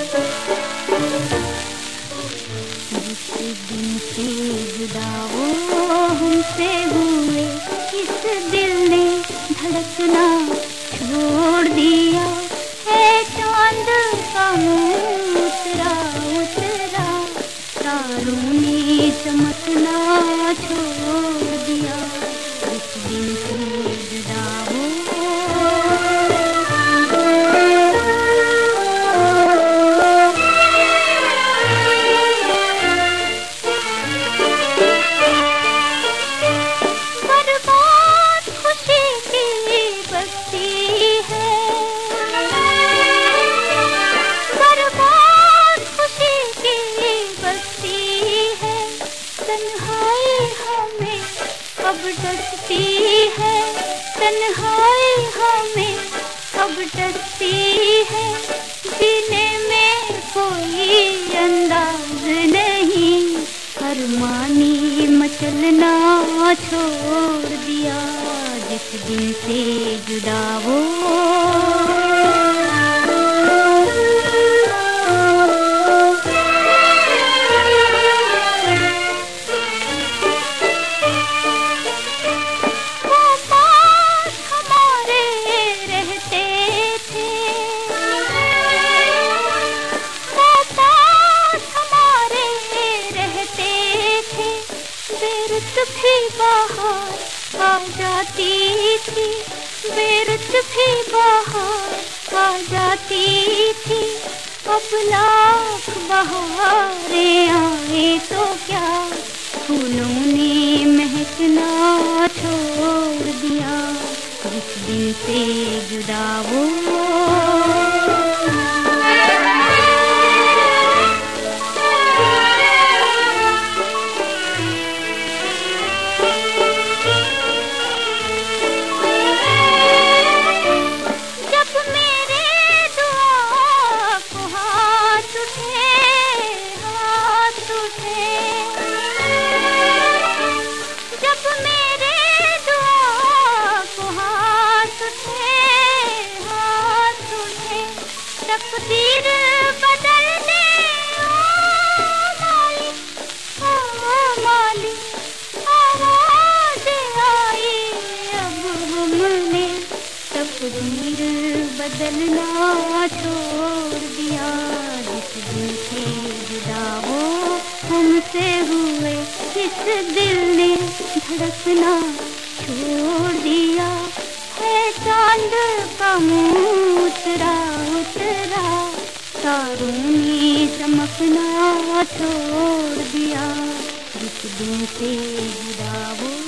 जिस से जुदा वो दिल ने धड़कना छोड़ दिया है चाँद का उतरा उतरा, तारों ने चमकना डरती है, तन्हाई हमें अब डरती है। जीने में कोई अंदाज नहीं हरमानी मचलना छोड़ दिया। जिस दिन से जुदा हो भी बाहर, आ जाती थी। बेरुत भी बाहर, आ जाती थी। लाख बहारे आए तो क्या? फूलों ने महकना छोड़ दिया। जिस दिन से जुदा वो तकदीर बदलने आवाज़ आई अब हमने। तकदीर बदलना छोड़ दिया जिस दिन से जुदा हो हमसे हुए, इस दिल ने धड़कना छोड़ दिया। है चाँद का मुँह छोड़ दिया। जिस दिन से जुदा वो